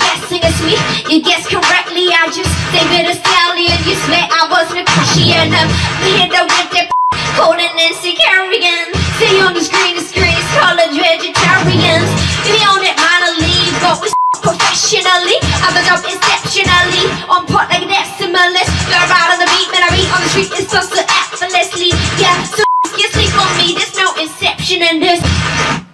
guessing it's me. You guessed correctly, I just David a stallion. You swear I was McCushion. We hit the winter that cold and Nancy Kerrigan. See on the screen, the screen's college vegetarians. We on it minor league, but we professionally. I think I'm exceptionally on point like decimalist. Girl, out on the beat, man, I beat on the street. It's just so effortlessly. Yeah, so you sleep on me. There's no inception in this.